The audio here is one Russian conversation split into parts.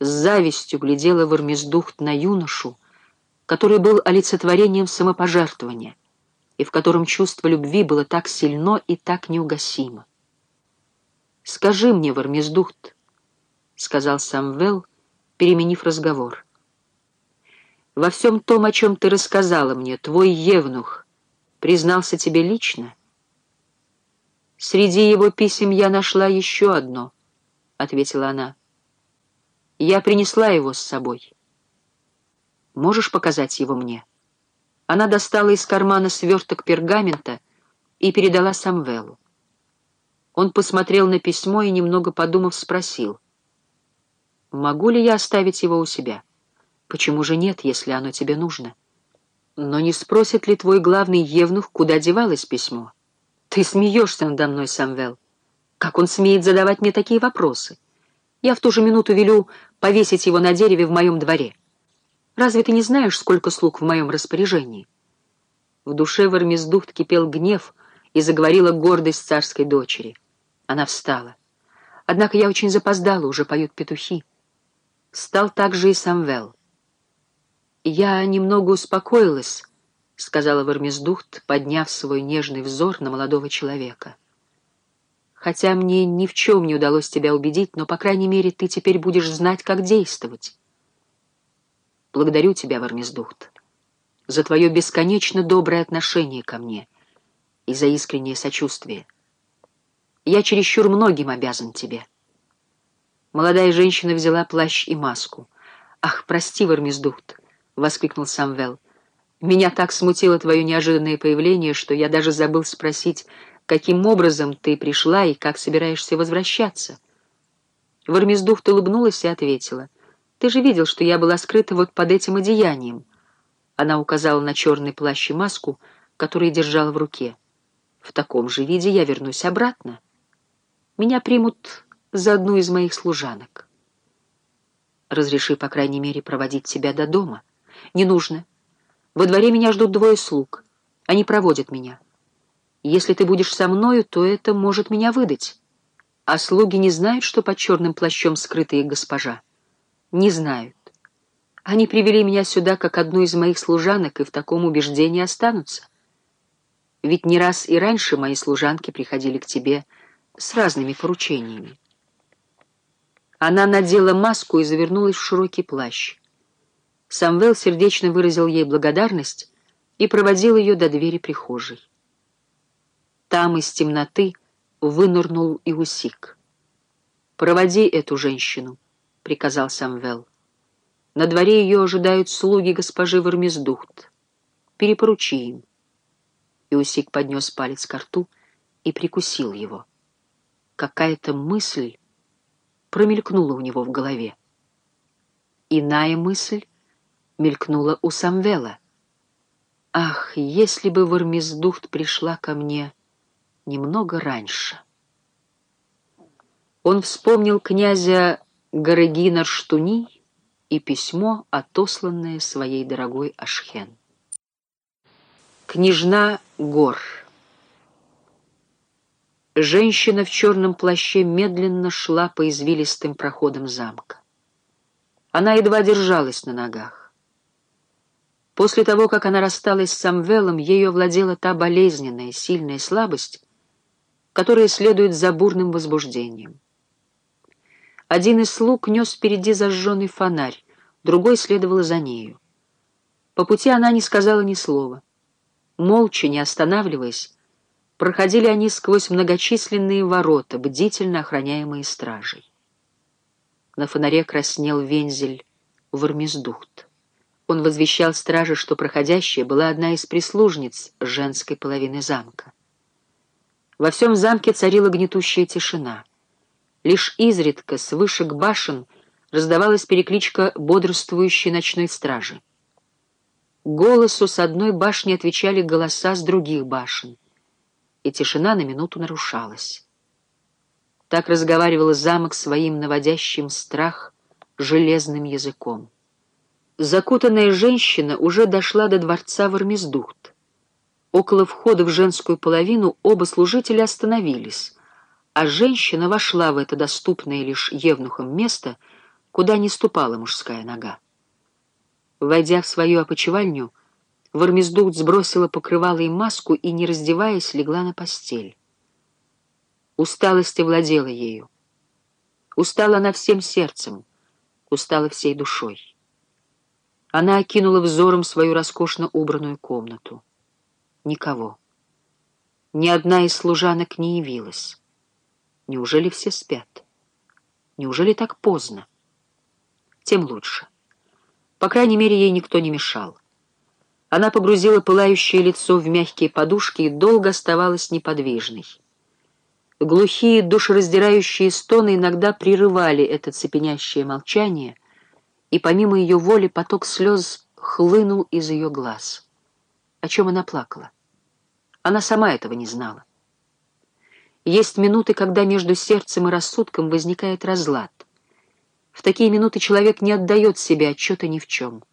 с завистью глядела Вармездухт на юношу, который был олицетворением самопожертвования и в котором чувство любви было так сильно и так неугасимо. «Скажи мне, Вармездухт», — сказал Самвел, переменив разговор, — «во всем том, о чем ты рассказала мне, твой Евнух признался тебе лично?» «Среди его писем я нашла еще одно», — ответила она. «Я принесла его с собой. Можешь показать его мне?» Она достала из кармана сверток пергамента и передала Самвелу. Он посмотрел на письмо и, немного подумав, спросил. «Могу ли я оставить его у себя? Почему же нет, если оно тебе нужно? Но не спросит ли твой главный евнух, куда девалось письмо? Ты смеешься надо мной, Самвел. Как он смеет задавать мне такие вопросы? Я в ту же минуту велю повесить его на дереве в моем дворе». Разве ты не знаешь, сколько слуг в моем распоряжении?» В душе Вармездухт кипел гнев и заговорила гордость царской дочери. Она встала. Однако я очень запоздала, уже поют петухи. Стал также и Самвел. «Я немного успокоилась», — сказала Вармездухт, подняв свой нежный взор на молодого человека. «Хотя мне ни в чем не удалось тебя убедить, но, по крайней мере, ты теперь будешь знать, как действовать». Благодарю тебя, Вармездухт, за твое бесконечно доброе отношение ко мне и за искреннее сочувствие. Я чересчур многим обязан тебе. Молодая женщина взяла плащ и маску. «Ах, прости, Вармездухт!» — воскликнул Самвел. «Меня так смутило твое неожиданное появление, что я даже забыл спросить, каким образом ты пришла и как собираешься возвращаться». Вармездухт улыбнулась и ответила — ты же видел, что я была скрыта вот под этим одеянием. Она указала на черный плащ и маску, который держала в руке. В таком же виде я вернусь обратно. Меня примут за одну из моих служанок. Разреши, по крайней мере, проводить тебя до дома. Не нужно. Во дворе меня ждут двое слуг. Они проводят меня. Если ты будешь со мною, то это может меня выдать. А слуги не знают, что под черным плащом скрыта их госпожа не знают. Они привели меня сюда как одну из моих служанок и в таком убеждении останутся. Ведь не раз и раньше мои служанки приходили к тебе с разными поручениями. Она надела маску и завернулась в широкий плащ. Самвел сердечно выразил ей благодарность и проводил ее до двери прихожей. Там из темноты вынырнул и усик. «Проводи эту женщину», приказал Самвел. На дворе ее ожидают слуги госпожи Вармездухт. Перепоручи им. Иусик поднес палец к рту и прикусил его. Какая-то мысль промелькнула у него в голове. Иная мысль мелькнула у Самвела. Ах, если бы Вармездухт пришла ко мне немного раньше. Он вспомнил князя Гарегинар Штуни и письмо, отосланное своей дорогой Ашхен. Княжна Гор Женщина в черном плаще медленно шла по извилистым проходам замка. Она едва держалась на ногах. После того, как она рассталась с Самвелом, ею овладела та болезненная, сильная слабость, которая следует за бурным возбуждением. Один из слуг нес впереди зажженный фонарь, другой следовал за нею. По пути она не сказала ни слова. Молча, не останавливаясь, проходили они сквозь многочисленные ворота, бдительно охраняемые стражей. На фонаре краснел вензель Вармездухт. Он возвещал страже, что проходящая была одна из прислужниц женской половины замка. Во всем замке царила гнетущая тишина — Лишь изредка с вышек башен раздавалась перекличка бодрствующей ночной стражи. Голосу с одной башни отвечали голоса с других башен, и тишина на минуту нарушалась. Так разговаривал замок своим наводящим страх железным языком. Закутанная женщина уже дошла до дворца Вармездухт. Около входа в женскую половину оба служителя остановились — а женщина вошла в это доступное лишь евнухом место, куда не ступала мужская нога. Войдя в свою опочивальню, Вармездух сбросила покрывало и маску и, не раздеваясь, легла на постель. Усталость овладела ею. Устала она всем сердцем, устала всей душой. Она окинула взором свою роскошно убранную комнату. Никого. Ни одна из служанок не явилась. Неужели все спят? Неужели так поздно? Тем лучше. По крайней мере, ей никто не мешал. Она погрузила пылающее лицо в мягкие подушки и долго оставалась неподвижной. Глухие, душераздирающие стоны иногда прерывали это цепенящее молчание, и помимо ее воли поток слез хлынул из ее глаз. О чем она плакала? Она сама этого не знала. Есть минуты, когда между сердцем и рассудком возникает разлад. В такие минуты человек не отдает себе отчета ни в чем.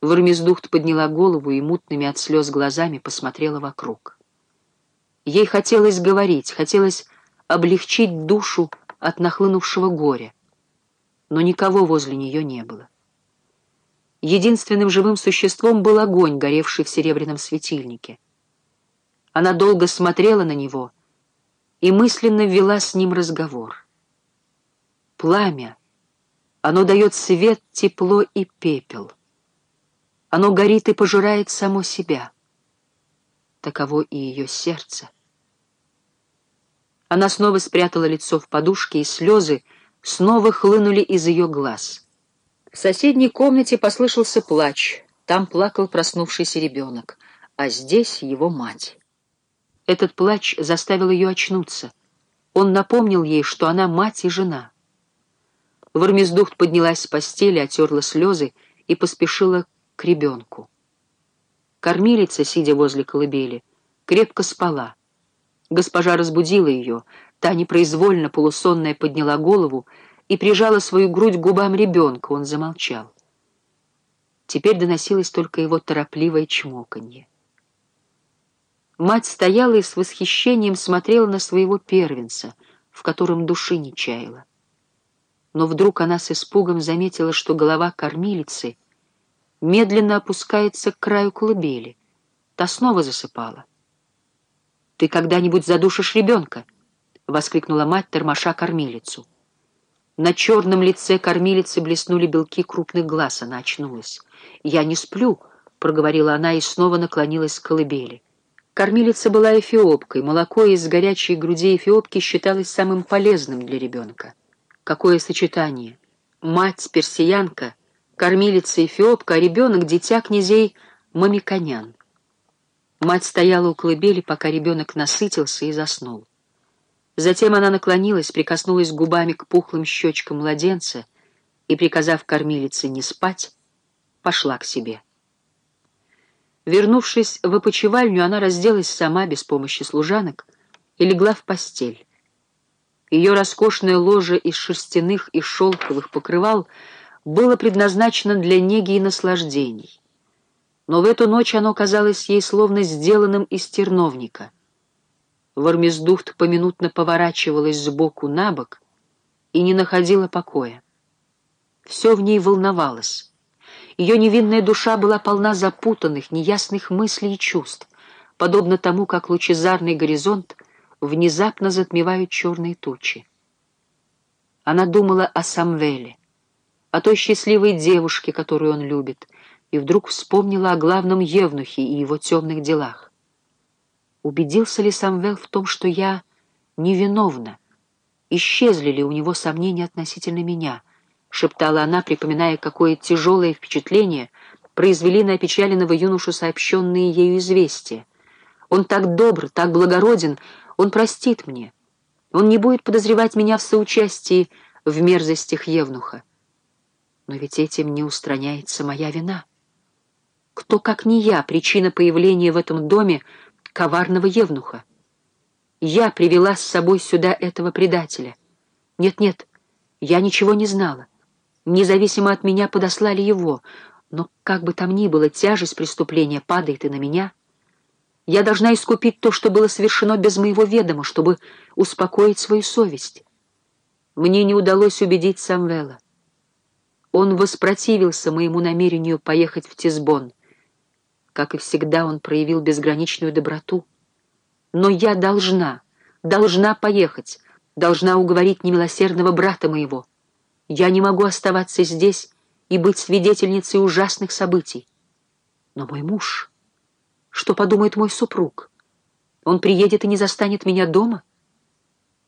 Вармездухт подняла голову и мутными от слез глазами посмотрела вокруг. Ей хотелось говорить, хотелось облегчить душу от нахлынувшего горя, но никого возле нее не было. Единственным живым существом был огонь, горевший в серебряном светильнике. Она долго смотрела на него и мысленно вела с ним разговор. Пламя, оно дает свет, тепло и пепел — оно горит и пожирает само себя. Таково и ее сердце. Она снова спрятала лицо в подушке, и слезы снова хлынули из ее глаз. В соседней комнате послышался плач. Там плакал проснувшийся ребенок, а здесь его мать. Этот плач заставил ее очнуться. Он напомнил ей, что она мать и жена. Вармездухт поднялась с постели, отерла слезы и поспешила к ребенку. Кормилица, сидя возле колыбели, крепко спала. Госпожа разбудила ее, та непроизвольно полусонная подняла голову и прижала свою грудь к губам ребенка, он замолчал. Теперь доносилось только его торопливое чмоканье. Мать стояла и с восхищением смотрела на своего первенца, в котором души не чаяла. Но вдруг она с испугом заметила, что голова кормилицы — медленно опускается к краю колыбели. Та снова засыпала. «Ты когда-нибудь задушишь ребенка?» — воскликнула мать, тормоша кормилицу. На черном лице кормилицы блеснули белки крупных глаз, она очнулась. «Я не сплю», — проговорила она и снова наклонилась к колыбели. Кормилица была эфиопкой, молоко из горячей груди эфиопки считалось самым полезным для ребенка. Какое сочетание! Мать-персиянка — кормилица Эфиопка, а ребенок — дитя князей Мамиконян. Мать стояла у колыбели, пока ребенок насытился и заснул. Затем она наклонилась, прикоснулась губами к пухлым щечкам младенца и, приказав кормилице не спать, пошла к себе. Вернувшись в опочивальню, она разделась сама, без помощи служанок, и легла в постель. Ее роскошное ложе из шерстяных и шелковых покрывал — было предназначено для неги и наслаждений. Но в эту ночь оно казалось ей словно сделанным из терновника. Вармездухт поминутно поворачивалась сбоку на бок и не находила покоя. Все в ней волновалось. Ее невинная душа была полна запутанных, неясных мыслей и чувств, подобно тому, как лучезарный горизонт внезапно затмевают черные тучи. Она думала о Самвеле, о той счастливой девушке, которую он любит, и вдруг вспомнила о главном Евнухе и его темных делах. Убедился ли Самвел в том, что я невиновна? Исчезли ли у него сомнения относительно меня? Шептала она, припоминая, какое тяжелое впечатление произвели на опечаленного юношу сообщенные ею известия. Он так добр, так благороден, он простит мне. Он не будет подозревать меня в соучастии в мерзостях Евнуха. Но ведь этим не устраняется моя вина. Кто, как не я, причина появления в этом доме коварного евнуха? Я привела с собой сюда этого предателя. Нет-нет, я ничего не знала. Независимо от меня подослали его, но как бы там ни было, тяжесть преступления падает и на меня. Я должна искупить то, что было совершено без моего ведома, чтобы успокоить свою совесть. Мне не удалось убедить Самвела. Он воспротивился моему намерению поехать в Тисбон. Как и всегда, он проявил безграничную доброту. Но я должна, должна поехать, должна уговорить немилосердного брата моего. Я не могу оставаться здесь и быть свидетельницей ужасных событий. Но мой муж... Что подумает мой супруг? Он приедет и не застанет меня дома?